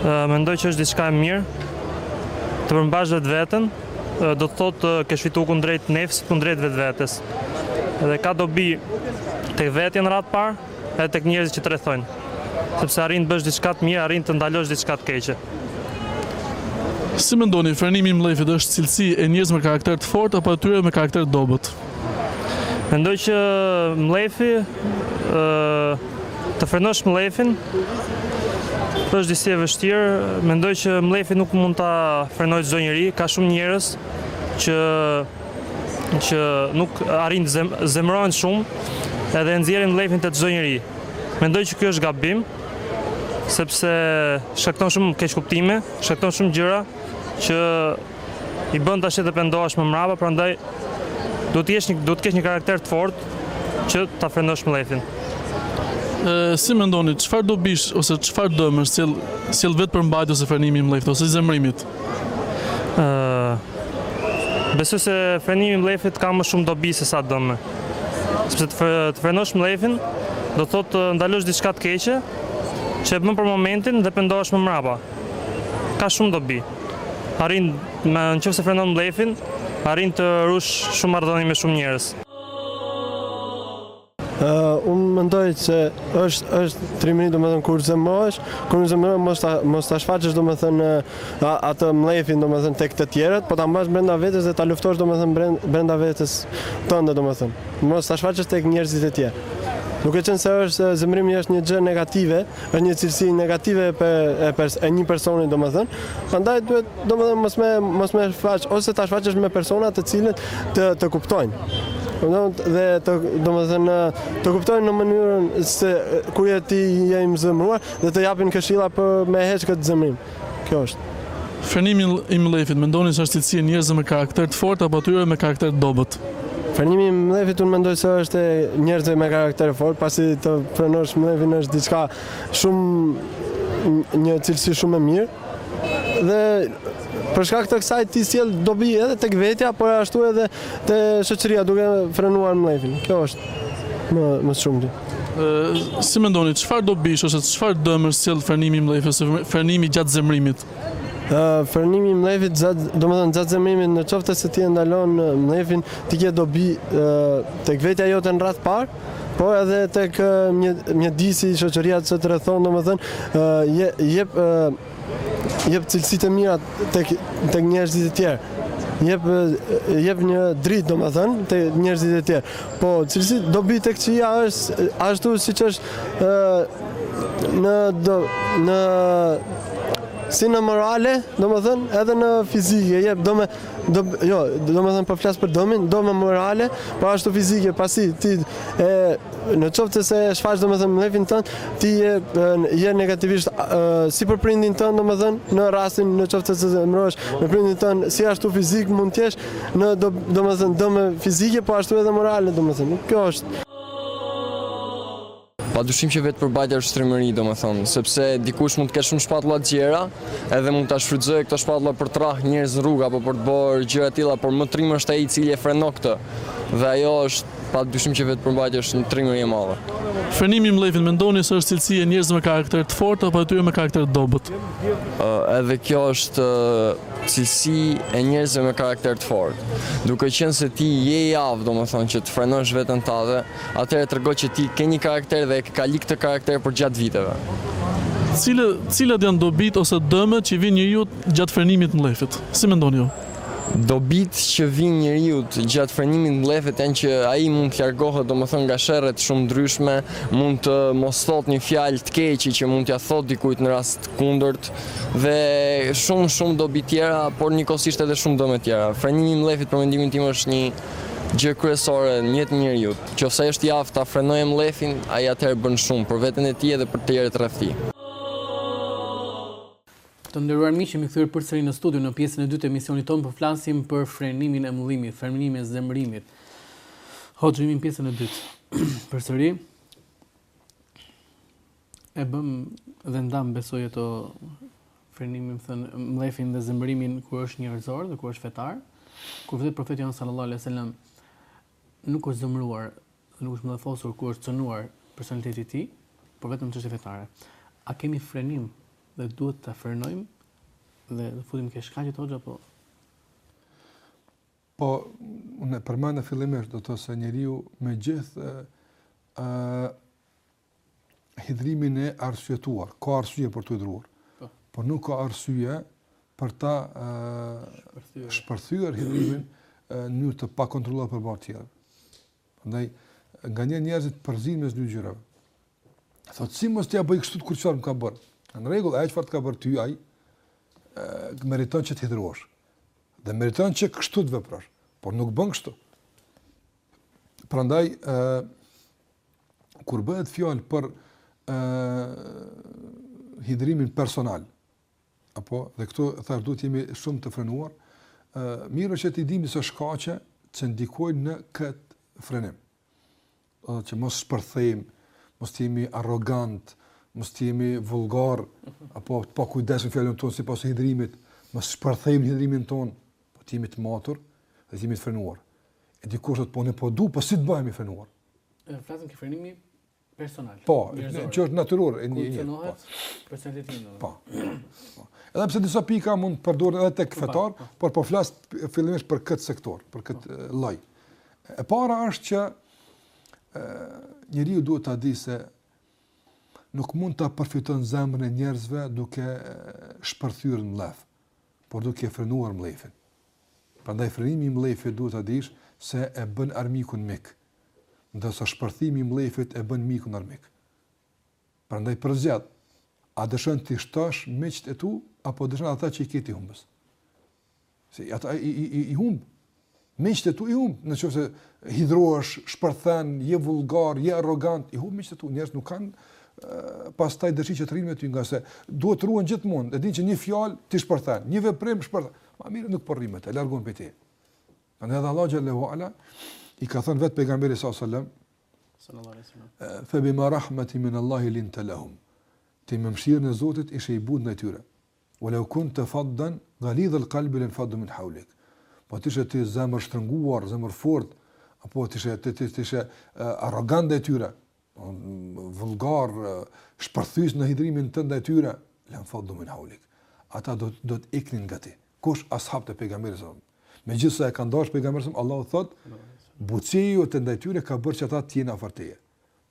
Mendoj që është diçka e mirë. Të përmbash vetveten, do të thotë të kesh fitu kundrejt nefsit, kundrejt vetvetes. Dhe ka dobi tek vetja në radhë të parë, edhe tek njerëzit që të rrethojnë. Sepse arrin të bësh diçka të mirë, arrin të ndalosh diçka të keqe. Si mendoni, frenimi i mllefit është cilësi e njerëzve me karakter të fortë apo e atyre me karakter të dobët? Mendoj që mllefi, të frenosh mllefin, është disi e vështirë. Mendoj që mllefi nuk mund ta frenojë çdo njeri, ka shumë njerëz që që nuk arrijnë zem, zemërohen shumë edhe e nxjerrin mllefin te çdo njeri. Mendoj që kjo është gabim, sepse shkakton shumë keqkuptime, shkakton shumë gjëra që i bën tash që të pendohesh më mbrapa, prandaj duhet të jesh duhet të kesh një karakter të fortë që ta frenosh mllefin. E, si mendoni, çfarë dobish ose çfarë dëmesh sjell sjell vetëpërmbajtja ose frenimi i mllefit ose i zemërimit? Ë Besoj se frenimi i mllefit ka më shumë dobi se sa dëme. Sepse të, të frenosh mllefin do thotë ndalosh diçka të keqe që e bën për momentin dhe pendohesh më mbrapa. Ka shumë dobi. Arrin, në qoftë se frenon mllefin, arrin të ruash shumë marrëdhënie me shumë njerëz. Uh, unë mendoj se është është trimëri domethënë kur të zemërohesh, kur të zemërohesh mos ta mos ta shfaqësh domethënë atë mllefin domethënë tek të tjerët, po ta mbash brenda vetes dhe ta luftosh domethënë brenda, brenda vetes tënde domethënë. Mos ta shfaqësh tek njerëzit e tjerë. Duke qenë se është zemërimi është një gjë negative, Është një cilësi negative e një personi domethënë, prandaj duhet domethënë mos me mos me shfaq ose ta shfaqësh me persona të cilët të, të kuptojnë. Domethënë dhe të domethënë të kuptojnë në mënyrën se kur je ti je i zemëruar dhe të japin këshilla për me heq këtë zemërim. Kjo është. Frenimi i mllefit, mendoni se është cilësi e njerëzve me karakter të fortë apo atyre me karakter të dobët? Frenimi i mllefit unë mendoj se është e njerëzve me karakter të fortë, pasi të frenosh mllefin është diçka shumë një cilësi shumë e mirë. Dhe për shkak të kësaj ti sjell dobi edhe tek vetja, por ashtu edhe Te shoqëria duke frenuar mllefin. Kjo është më më shumë. Si mendoni, çfarë dobish ose çfarë dëmesh sjell frenimi i mllefit ose frenimi gjatë zemërimit? Frenimi i mllefit gjatë, domethënë gjatë zemërimit në qoftë se ti e ndalon mllefin, ti ke dobi tek vetja jote në radhë të parë, po edhe tek mjedisi, shoqëria që të rrethon, domethënë jep Jep cilësitë e mira tek tek njerëzit e tjerë. Jep jep një dritë domethënë te njerëzit e tjerë. Po cilësi dobi tek qia është ashtu siç është në do në si në morale, domethënë edhe në fizike, jep dëme, dë jo, domethënë po flas për dëmin, dëme morale, po ashtu fizike, pasi ti e Në qoftë se e shfaq domethënë mllefin tënd, ti je je negativisht si për prindin tënd domethënë në rastin në qoftë se zemërohesh me prindin tënd, si ashtu fizik mund të jesh në domethënë dëme fizike, po ashtu edhe morale domethënë. Kjo është. Pa dyshim që vetëpërmbajtja është trimëri, domethënë, sepse dikush mund të ketë shumë shpatulla të gjera, edhe mund të shfrytëzojë këto shpatulla për të rrahë njerëz në rrugë, apo për të bërë gjëra të tilla, por më trim është ai i cili e frenon këtë, dhe ajo është Pa dyshim që vetëpërmbajtja është një trimëri e madhe. Frenimi i mllefit mendoni se është cilësi e njerëzve me karakter të fortë apo e atyre me karakter të dobët? Edhe kjo është cilësi e njerëzve me karakter të fortë. Duke qenë se ti je i aftë, domethënë që të frenosh veten tënde, atëherë tregon që ti ke një karakter dhe e ke kalit këtë karakter përgjatë viteve. Cilat janë dobitë ose dëmet që i vijnë njeriut gjatë frenimit të mllefit? Si mendoni ju? Dobitë që i vijnë njeriut gjatë frenimit mllefit janë që ai mund të largohet domethënë nga sherret shumë të ndryshme, mund të mos thotë një fjalë të keqe që mund t'ia thotë dikujt në rast të kundërt dhe shumë shumë dobi tjera, por njëkohësisht edhe shumë dëme tjera. Frenimi i mllefit për mendimin tim është një gjë kryesore në jetën e njeriut. Qoftë se ai është i aftë ta frenojë mllefin, ai atëherë bën shumë për veten e tij edhe për të tjerët rreth tij. Të nderuar miq, jemi kthyer përsëri në studio në pjesën e dytë të emisionit tonë, po flasim për frenimin e mllefit, frenimin e zemërimit. Hoxhë, jemi në pjesën e dytë. përsëri e bëmë dhe ndamë besoj ato frenimin, domethënë mllefin dhe zemërimin kur është njerëzor dhe kur është fetar kur vetë profeti jonë sallallahu alaihi wasallam nuk është zemëruar nuk është mllefosur kur është cenuar personaliteti i tij por vetëm në çështje fetare a kemi frenim dhe duhet ta frenojmë dhe të futemi ke shkaqet hoxha po po unë përmenda fillimisht do të thosë njeriu me gjithë ë hidhërimin e arsyetuar, ka arsye për t'u hidhëruar. Po. Por nuk ka arsye për ta ë shpërthyer hidhërimin në mënyrë të pakontrolluar mbi të tjerë. Prandaj nganjëherë njerëzit përzihen mes dy gjërave. Thotë, si mos t'ia bëj kështu kur çfarë më ka bërë. Në rregull, ai çfarë të ka bërë ty, ai e meriton që të hidhërohesh. Dhe meriton që kështu të veprosh. Por nuk bën kështu. Prandaj, kur bëhet fjalë për ë, hidhërimin personal, apo, dhe këtu thashë duhet jemi shumë të frenuar, mirë është t'i dimë disa shkaqe që ndikojnë në këtë frenim. ë që mos shpërthejmë, mos të jemi arrogantë, mos të jemi vulgarë, apo të pakujdesshëm në fjalën tonë si pasojë e hidhërimit, mos shpërthejmë hidhërimin tonë, po të jemi të matur dhe të jemi të frenuar. E dikush thotë po ne po duam, po si të bëhemi të frenuar? E, flasim ke frenimi personal. Po, njerëzore. që është natyror. E një, një, po. personalitetin. Po, po. Edhe pse disa pika mund të përdoren edhe tek fetari, po, po. por po flas fillimisht për këtë sektor, për këtë lloj. E para është që njeriu duhet ta di se nuk mund ta përfiton zemrën e njerëzve duke shpërthyer në mllef, por duke frenuar mllefin. Prandaj frenimi i mllefit duhet ta dish se e bën armikun mik, ndërsa shpërthimi i mllefit e bën mikun armik. Prandaj përzgjedh, a dëshiron t'i shtosh miqtë e tu, apo dëshiron ata që i ke t'i humbësh? Se ata i, i, i, i humb. Miqtë e tu i humb. Në qoftë se hidhrohesh, shpërthen, je vulgar, je arrogant, i humb miqtë e tu. Njerëzit nuk kanë pastaj dëshirë që të rrinë me ty ngase duhet të ruhen gjithmonë, e din që një fjalë ti shpërthen, një veprim shpërthen, ma mirë nuk po rri me te, largohen prej teje. Ndaj edhe Allahu xhel-le ue ala i ka thënë vetë pejgamberit s.a.s. Fe bima rahmetin minallahi linte lehum. Ti me mshirën e Zotit ishe i butë ndaj tyre. Ue leu kunte fedhdhan galidhal kalbi lenfeddu min haulik. Po të ishe ti zemërshtrënguar, zemërfortë, apo të ishe, të, të, të ishe arrogant ndaj tyre, vulgar, shpërthyes në hidhrimin tënd ndaj tyre, lenfeddu min haulik. Ata do, do të iknin nga ti. Kush? Ashabët e pejgamberit s.a.s. Megjithëse e kanë dashur pejgamberin, Allahu thotë, butësia jote ndaj tyre ka bërë që ata të jenë afër teje.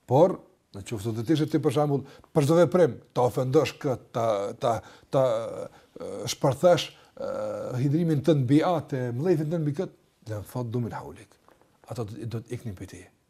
Por, në qoftë se do të ishe ti për shembull, për çdo veprim, ta ofendosh këtë, ta ta ta shpërthesh hidhrimin tënd mbi atë, mllefin tënd mbi këtë, lenfeddu min haulik. Ata do të iknin prej teje.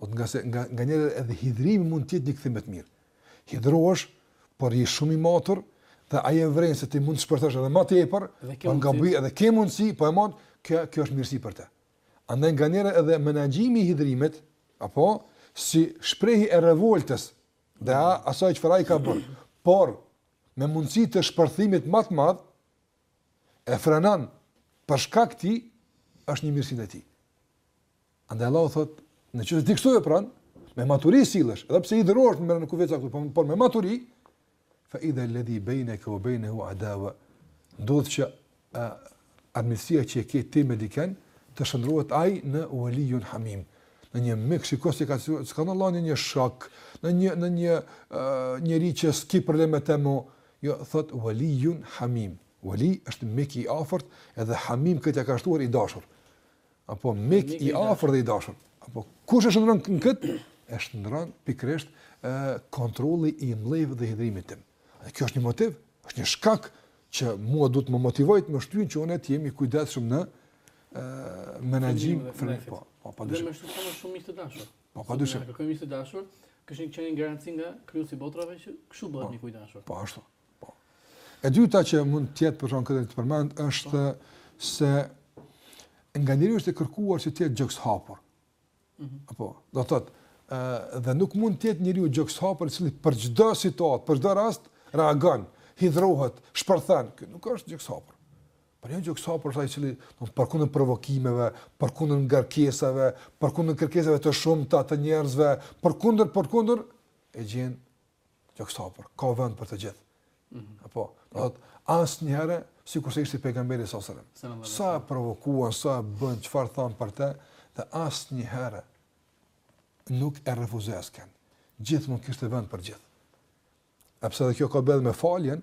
Do të ngase nga nganjëherë edhe hidhrimi mund të jetë një kthim me të mirë. Hidhrohesh, por je shumë i matur dhe ai e vren se ti mund të shpërthesh edhe më tepër, po nga bëj edhe ke mundsi, po e mund, kjo kjo është mirësi për të. Andaj nganjëherë edhe menaxhimi i hidhrimit, apo si shprehje e revoltës dhe a, asaj çfarë ai ka bërë, por me mundësi të shpërthimit ma të madh e frenon për shkak të tij është një mirësi ndaj tij. Andaj Allahu thotë, në qoftë se ti kështu vepron, me maturi sillesh, edhe pse hidhrohesh me në kufeca këtu, por, por me maturi, fa idha alladhi bainaka wa bainahu adawa. Ndodh që uh, armiqësia që e ke ti me diken, të shndërrohet ai në waliun hamim në një mik shiko s'ka, s'ka thënë Allahu në një shok, në një, në një uh, njeri që s'ki probleme të mu, jo, thot, walijun hamim. Wali është mik i afërt edhe hamim këtë ia ka shtuar i dashur. apo mik i afërt dhe i dashur. Apo kush e shndërron në kët? E shndërron pikërisht ë kontrolli i mllefit dhe hidhrimit tim. Dhe kjo është një motiv, është një shkak që mua duhet të më motivojë të më shtyn që unë të jem i kujdesshëm në ë menaxhim frymë. Po, po, po. Dhe më shumë kemi shumë miq të dashur. Po, pa dyshim. Ne kemi miq të dashur, kishin qenë një garanci nga krijuesi i botërave që kështu bëhet po, një kujdesshëm. Po ashtu. Po. E dyta që mund të jetë për shembull të përmendet është se nga njeriu është e kërkuar që të jetë gjokshapur. Mm -hmm. Apo, do thot, ë dhe nuk mund të jetë njeriu gjokshapur i cili për çdo situatë, për çdo rast reagon, hidhrohet, shpërthen, ky nuk është gjokshapur. Por gjokshapur është ai i cili do të përkundër provokimeve, përkundër ngarkesave, përkundër kërkesave të shumta të njerëzve, përkundër përkundër e gjen Gjokshapur, ka vend për të gjithë. Mm -hmm. Apo, do thot asnjëherë sikur se ishte pejgamberi sallallahu alajhi wasallam. Sa e provokuan, sa bënë, çfarë thanë për të dhe asnjëherë nuk e refuzoi askënd. Gjithmonë kishte vend për gjithë. Edhe pse dhe kjo ka të bëjë me faljen?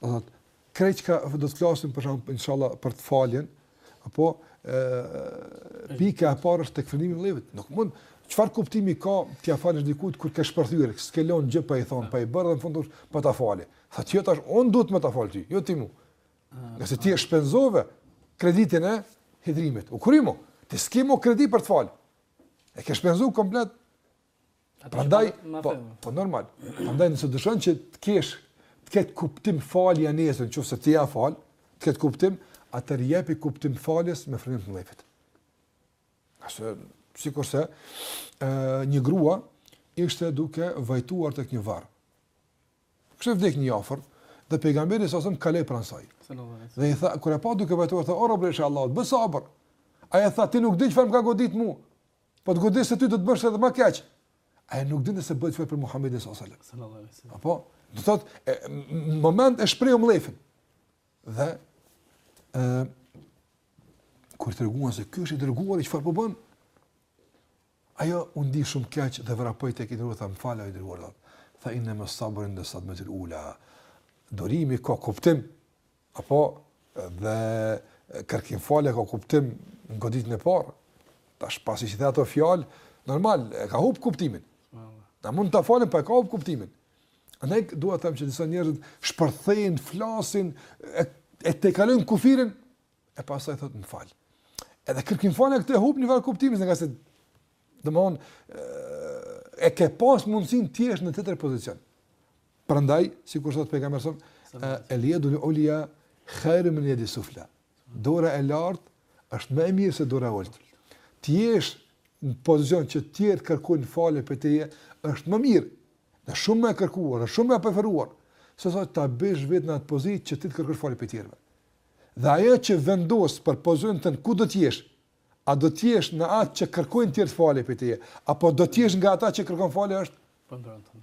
Do thot, krejt çka do të flasim sot inshallah për faljen, apo ë pika e parë është tek frenimi i mllefit. Nuk mund çfarë kuptimi ka ti t'ia falësh dikujt kur ke shpërthyer, s'ke lënë gjë pa i thon, pa i bërë në fund po ta fal. Tha ti jo tash, un duhet më ta fal ti, jo ti mu. Ngase ti e shpenzove kreditin e hidhrimit. Urdhëro, ti s'ke më kredi për të falë. E ke shpenzu komplet Prandaj, po, po normal. Prandaj nëse dëshon që të kesh të ketë kuptim falja nesër, nëse ti ja fal, të ketë kuptim, atëherë jepi kuptim faljes me frenim të mllefit. Është, sikurse, e, një grua ishte duke vajtuar tek një varr. Kishte vdek një i afërm, dhe pejgamberi salallahu alejhi selam kaloi pranë saj. Dhe i tha, kur e pa duke vajtuar, tha, o robëreshë e Allahut, bëj sabër. Ajo tha, ti nuk di çfarë më ka godit mu. Po të godiste ty do të bëje edhe më keq. Ajo nuk dinte se bëhet fjalë për Muhamedin sallallahu alaihi wasallam. Apo, do thot, në moment e shprehu mllefin. Dhe ë kur i treguan se ky është i dërguari, çfarë po bën? Ajo u ndi shumë keq dhe vrapoi tek i dërguari tha më fal i dërguar. Tha innama sabru inda sadmatil ula. Durimi ka kuptim Apo, dhe kërkimfalja ka kuptim në goditjen e parë, tash pasi që the ato fjalë, normal, e ka hupë kuptimin. Ne mund të falim, apo po e ka hupë kuptimin. A ne duhet të them që disa njerëz shpërthejnë, flasin, e, e tejkalojnë kufirin, e pastaj thotë më fal. Edhe kërkim falje këtë e hupë një farë kuptimin, se nga se, dhe më honë, e ke pas mundësin të jesh në tjetër pozicion. Prandaj, sikur thot pejgamberi sa, el yadul ulya khairun min yadi sufla. Dora e lartë është më e mirë se dora e ulët. Ti je në pozicion që të tjerët kërkojnë falje prej teje, është më mirë. Është shumë më e kërkuar, është shumë më e preferuar se sa ta bësh veten në atë pozitë që ti të kërkosh falje prej të tjerëve. Dhe ajo që vendos për pozicionin se ku do të jesh, a do të jesh në atë që kërkojnë të tjerët falje prej teje, apo do të jesh nga ata që kërkon falje është po ndonëse.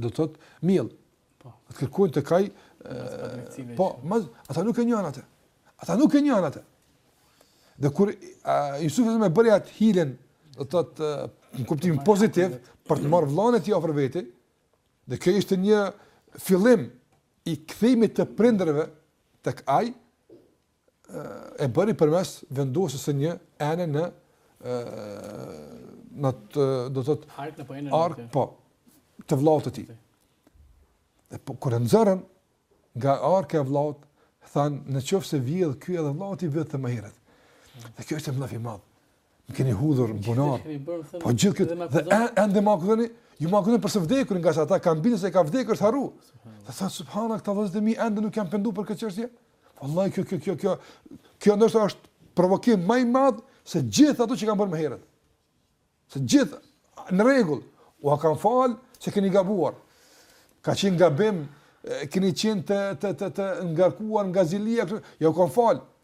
do të thotë miell. Po. Të kërkojnë tek ai po, ata nuk e njohin atë. Ata nuk e njohin atë. Dhe kur Jusufi e bëri atë hilen, do të thotë në kuptim pozitiv për të marrë vllanë e tij afër vete, dhe kjo ishte një fillim i kthimit të prindërve tek ai, e bëri përmes vendosjes së një ene në ë në të, do të thotë ark në po enën ark po të vllaut të tij. Dhe po kur e nxorën nga arka e vllaut, thanë në qoftë se vjedh ky edhe vllau i tij vidhte më herët. Dhe kjo është mllef i madh. Më keni hudhur në bunar. Po gjithë këtë dhe ende më akuzoni, ju më akuzoni për së vdekur ngase ata kanë bindje se ka vdekur të harru. Dhe subhanallah këta vëllezër ende nuk janë penduar për këtë çështje. Wallahi kjo kjo kjo kjo kjo ndoshta është provokim më i madh se gjithë ato që kanë bërë më herët. Se gjithë në rregull, ua kam fal se keni gabuar. Ka qenë gabim, keni qenë të të të të ngarkuar nga zilia, jua kam fal.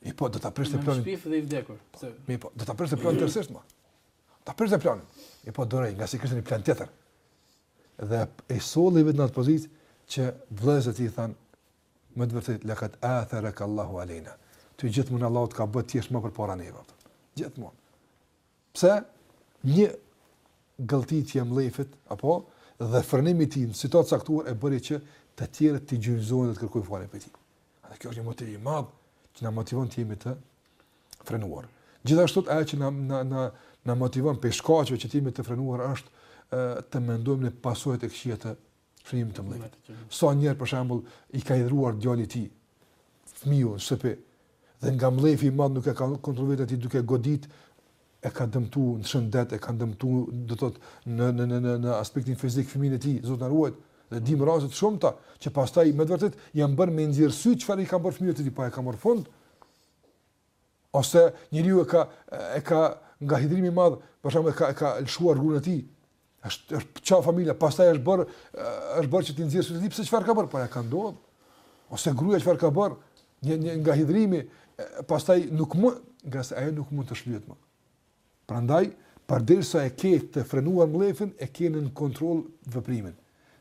Mirëpo, do ta prishte planin... Më shpifët edhe i vdekur. Po, mirëpo, do ta prishte planin tërësisht, ma. Do ta prishte planin. Mirëpo, duroi, ngase kishte një plan tjetër. Dhe e soli veten në atë pozitë që vllezërit i thanë, me të vërtetë, lekad atherake Allahu alejna. Ty gjithmonë Allahu të ka bërë të jesh më përpara neve. Gjithmonë. Pse? Një gëlltitje e mllefit, apo, dhe frenimi i tij në situatë të caktuar e bëri që të tjerët të gjunjëzohen dhe të kërkojnë falje prej tij. Dhe kjo është një motiv i madh që na motivon të jemi të frenuar. Gjithashtu ajo që na na na na motivon prej shkaqeve që të jemi të frenuar është e, të mendojmë në pasojat e këqija të shfryrjes së mllefit. Sa njerëz për shembull i ka hidhëruar djali i tij fëmiju në shtëpi dhe nga mllefi i madh nuk e ka kontrolluar atë duke e godit e ka dëmtu në shëndet, e ka dëmtu do të thotë në në në në në aspektin fizik fëmijën e tij, Zot na ruajt. Dhe dim raste të shumta që pastaj me të vërtet janë bërë me i nxjerr sytë çfarë i ka bërë fëmijës së tij, po e ka marr fund. Ose njeriu e ka e ka nga hidhërimi i madh, për shembull e ka e ka lëshuar gruan e tij, Është është çarë familja, pastaj është bër është bër që t'i nxjerrë sytë pse çfarë ka bër, po ja ka ndodhur. Ose gruaja çfarë ka bër, një një nga hidhërimi, pastaj nuk mund, ngase ajo nuk mund të shlyhet më. Prandaj, përderisa e ke të frenuar mllefin, e ke nën kontroll veprimin.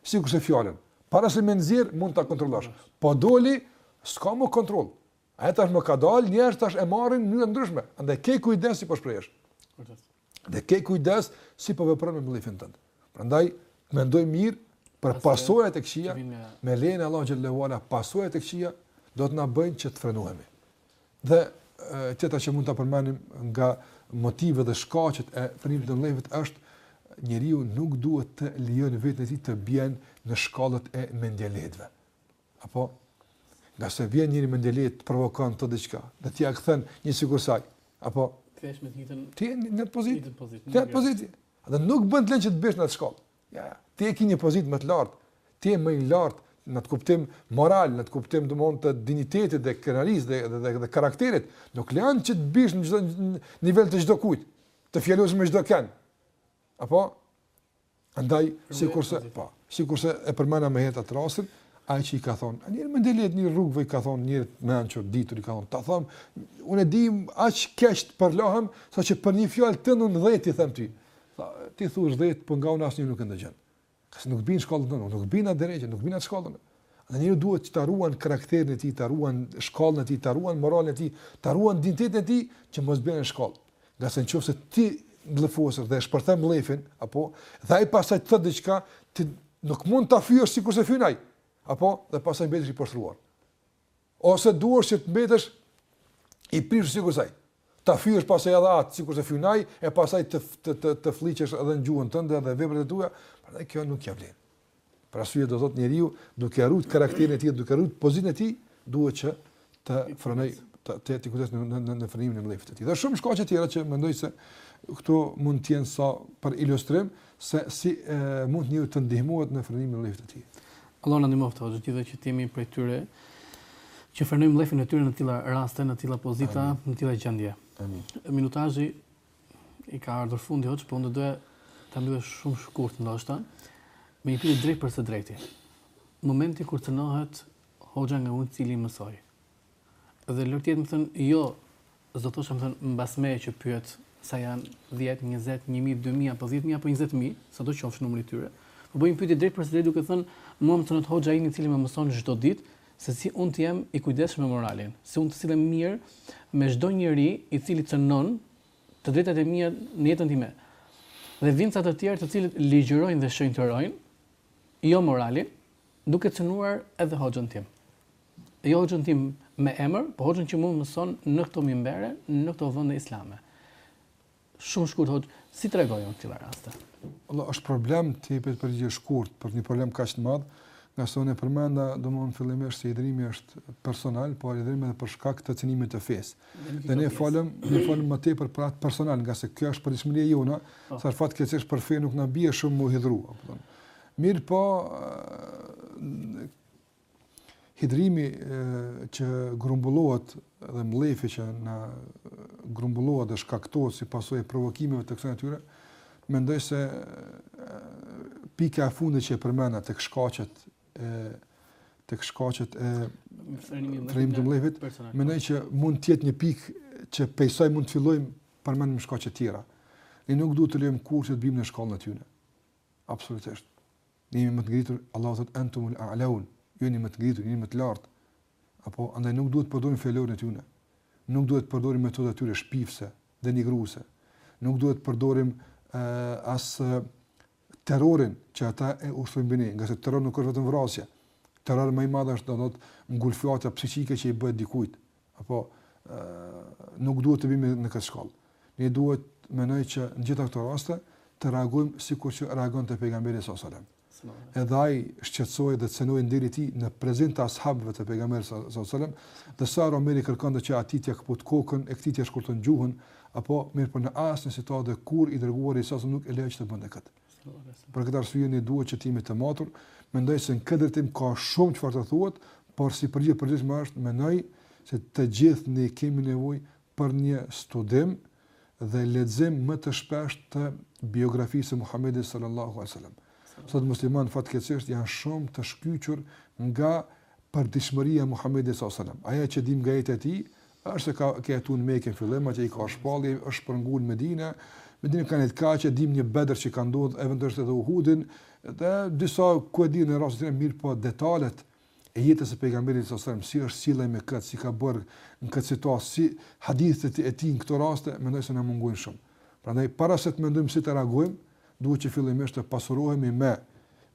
Sikurse fjalën, para se me e nxjerr mund ta kontrollosh. Po doli, s'ka më kontroll. Ajo tash më ka dalë, njerëz tash e marrin në mënyra të ndryshme. Andaj ke kujdes si po shprehesh. Vërtet. Dhe ke kujdes si po vepron me mllefin tënd. Prandaj mendoj mirë për pasojat e këqija. Me lejen e Allahut xhele ue ala, pasojat e këqija do të na bëjnë që të frenohemi. Dhe tjetra që mund ta përmendim nga motivet dhe shkaqet e frenimit të mllefit është njeriu nuk duhet të lejon veten e tij të bjen në shkallët e mendjelehitve. Apo, ngase vjen njëri mendjeleht, të provokon të diçka, dhe ti ia kthen një sikurse ai. Apo, ti je me të njëjtën, ti je në atë pozitë, ti je në pozitë, dhe nuk bën të lejon që të biesh në atë shkallë. Ja, ja. Ti e ke një pozitë më të lartë, ti je më i lartë në atë kuptim moral, në atë kuptim domethënë të dinjitetit dhe krenarisë dhe, dhe, dhe, dhe karakterit, nuk lejon që të biesh në çdo nivel të çdokujt, të fjalosesh me çdokënd. Apo, Andaj, sikurse, po, sikurse e përmenda më herët atë rastin, ai që i ka thonë, ai njëri mendjeleht i rrugëve i ka thonë, njërit të mençur, ditur i ka thonë, ta them, unë e di, aq keq të përlahem, saqë për një fjalë tënden dhjetë i them ty, tha, ti thuaj dhjetë, por po nga unë asnjë nuk e ndëgjon, ngase nuk bie në shkallën tënde, nuk bie në atë derexhe, nuk bie në atë shkallën, Dhe njeriu duhet që ta ruan karakterin e tij, ta ruan shkallën e tij, ta ruan moralin e tij, ta ruan dinjitetin e tij që mos bjen në shkallë. Ngase në qoftë se ti i mllefosur dhe e shpërthen mllefin, apo dhe ai pastaj të thotë diçka, ti nuk mund ta fyesh sikurse fyen ai. Apo dhe pastaj mbetesh i poshtruar. Ose duhesh që të mbetesh i prishur sikurse ai. Ta fyesh pastaj edhe atë sikurse fyen ai e pastaj të të të, të flliqesh edhe në gjuhën tënde dhe veprat e tua, prandaj kjo nuk ia vlen. Për atë arsye do të thotë njeriu, duke rrit karakterin e tij, duke rrit pozitën e tij, duhet që të frenojë, të të ketë kujdes në në në frenimin e mllefit të tij. Dhe shumë shkaqe të tjera që mendoj se këto mund të jenë sa për ilustrim se si e, mund njeriu të ndihmohet në frenimin e mllefit të tij. Allahu na ndihmoftë hoxhë, të gjithëve që të jemi prej tyre që frenojnë mllefin e tyre në tilla raste, në tilla pozita, në tilla gjendje. Amin. Minutazhit i ka ardhur fundi hoxhë, po unë do doja ta mbyll shumë shkurt ndoshta me një pyetje drejtpërsëdrejti. Momenti kur cenohet hoxha nga unë i cili mësoj. Dhe le të jetë me thënë, jo, s'do të thosha me thënë, mbas meje që pyet sa janë 10, 20, 1.000, 2.000, apo 10.000, apo 20.000, sado qoftë numri tyre. Po bëjmë pyetje drejtpërsëdrejti duke thënë, mua më cenohet hoxha im i cili më mëson çdo ditë, se si unë të jem i kujdesshëm me moralin, si unë të sillem mirë me çdo njeri i cili cenon të drejtat e mia në jetën time. Dhe vijnë ca të tjerë të cilët ligjërojnë dhe shënjtërojnë, jo moralin, Duke cënuar edhe hoxhën tim. Jo hoxhën tim me emër, po hoxhën që mu më mëson në këto mimbere, në këto vende islame. Shumë shkurt hoxh, si t'reagoj unë këto raste? Allah është problem të jepet përgjigje shkurt, për një problem kaq të madh, nga sa unë përmenda, domthonë fillimisht se hidrimi është personal, po hidrimi edhe për shkak të cënimit të fesë. Dhe ne flasim, ne flasim më tepër për atë personal, nga se kjo është përditshmëria jona, po. sa fatkeqësisht për fenë nuk na bie shumë m'u hidhëru, apo thonë. Mirëpo, hidrimi që grumbullohet dhe mllefi që na grumbullohet dhe shkaktohet si pasojë e provokimeve të kësaj natyre, mendoj se pika e fundit që e përmenda tek shkaqet e tek shkaqet e frenimit të mllefit, mendoj që mund të jetë një pikë që pej saj mund të fillojmë t'përmendim shkaqe të tjera. Ne nuk duhet të lejmë kurrë që të bimë në shkallën e tyre. Absolutisht. Ne jemi më të ngritur, Allahu thotë entumul a'laun, ju jeni më të ngritur, jeni më të lartë. Apo, andaj nuk duhet të përdorim fjalorin e tyre. Nuk duhet të përdorim metodat e tyre shpifse, denigruese. Nuk duhet të përdorim uh, as uh, terrorin që ata e ushtrojnë mbi ne, nga se terror nuk është vetëm vrasja. Terror më i madh është do të thotë ngulfata psikike që i bëhet dikujt, Apo nuk duhet të bimi në këtë shkallë. Ne duhet menoj që në gjitha këto raste të reagojmë sikur që reagonte pejgamberi s.a.s. Edhe aj shqetësohej dhe cenohej nderi i tij në prezencë të ashabëve të pejgamberi s.a.s. Dhe sa herë Omeri kërkonte që atij t'ia këput kokën, e këtij t'ia shkurton gjuhën, apo mirëpo në asnjë situatë dhe kurrë i dërguari s.a.s. nuk e lejoi që të bënte këtë. Për këtë arsye ne duhet që të jemi të matur. Mendoj se në këtë drejtim ka shumë çfarë të thuhet, por si përgjigje e përgjithshme është mendoj se të gjithë ne kemi nevojë për një studim dhe lexim më të shpeshtë të biografisë së Muhamedit sallallahu alaihi wasallam. Sot muslimanët fatkeqësisht janë shumë të shkyçur nga Përditshmëria e Muhamedit sallallahu alejhi ve sellem, ajo që dimë nga jeta e tij, është se ka ka jetuar në Mekë në fillim, atje i ka ardh shpallja, është shpërngul në Medinë, Medinë ka nejt kaq, e dimë një Bedër që ka ndodhur, eventualisht edhe Uhudin, dhe deri diku e dimë në rastin më të mirë, po detalet e jetës së pejgamberit sallallahu alejhi ve sellem, si është sjellë ai me këtë, si ka bërë në këtë situatë, si hadithet e tij në këto raste, mendoj se na mungojnë shumë. Prandaj para se të mendojmë si të reagojmë, duhet që fillimisht të pasurohemi me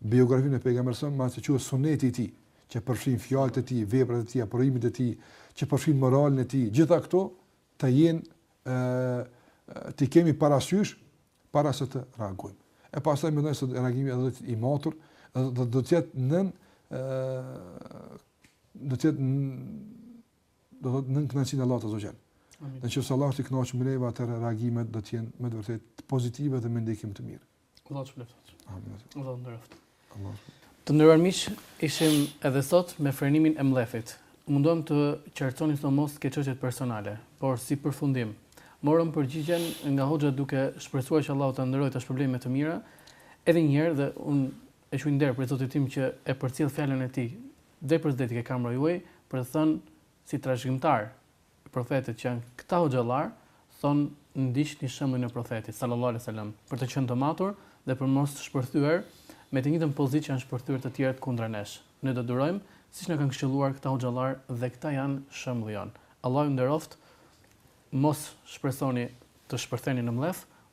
biografinë e pejgamberit salallahu alejhi ve selem, ç'quhet suneti i tij, që përfshin fjalët e tij, veprat e tij, aprovimet e tij, që përfshin moralin e tij, gjitha këto të jenë ë t'i kemi parasysh para se të reagojmë. E pastaj mendoj se reagimi do të jetë i matur, do do të jetë nën ë do të jetë do të nën kënaqësinë e Allahut azze ve xhel. Në qoftë se Allahu është i kënaqur me neve atëherë reagimet do të jenë me vërtet pozitive dhe me ndikim të mirë. Allah të shpërbleftë. Amin. Allah të nderoftë. Allah të Të nderuar miq, ishim edhe sot me frenimin e mllefit. U munduam të qartësojmë sidomos te çështjet personale, por si përfundim morëm përgjigjen nga hoxha duke shpresuar që Allahu ta nderojë ta shpërblejë me të mira, edhe një herë dhe unë e çoj nderë për Zotit tim që e përcjell fjalën e tij, dhe për zdetik e kamra juaj, për të thënë Si trashëgimtar i profetit që janë këta hoxhallar thonë ndiqni shembullin e profetit sallallahu alejhi wasallam për të qenë të matur dhe për mos shpërthyer me të njëjtën pozitë që janë shpërthyer të tjerët kundra nesh. Ne do durojmë siç na kanë këshilluar këta hoxhallar dhe këta janë shembulli jonë. Allahu ju nderoftë, mos shpresoni të shpërtheni në mllef